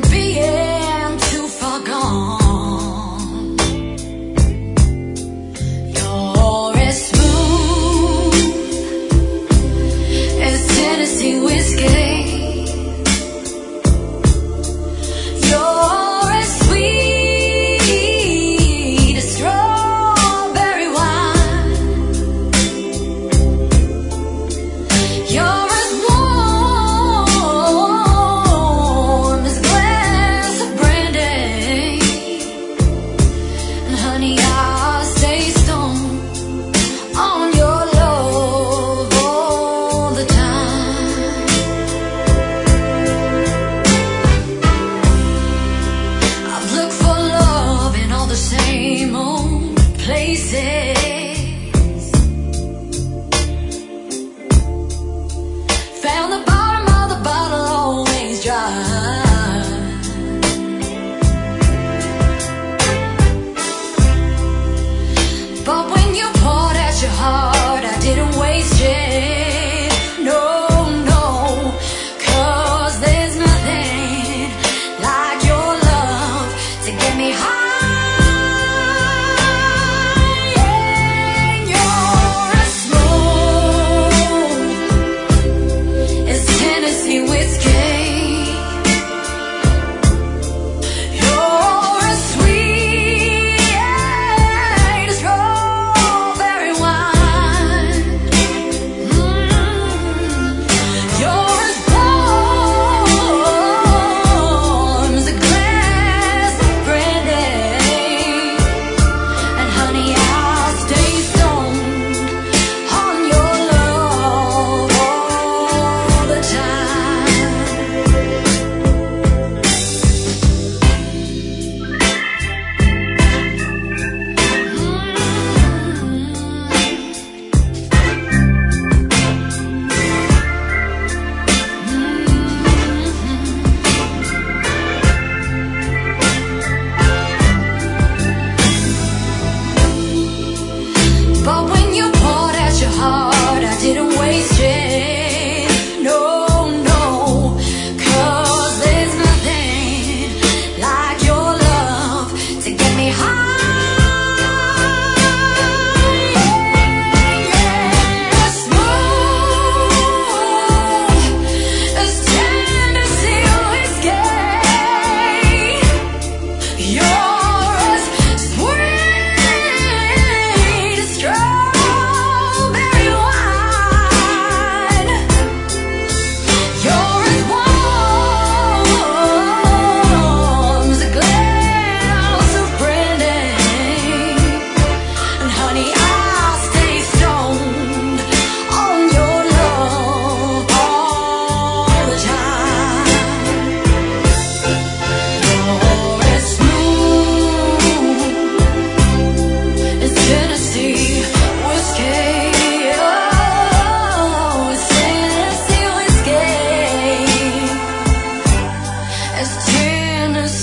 from being places.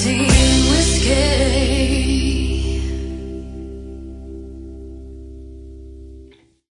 see.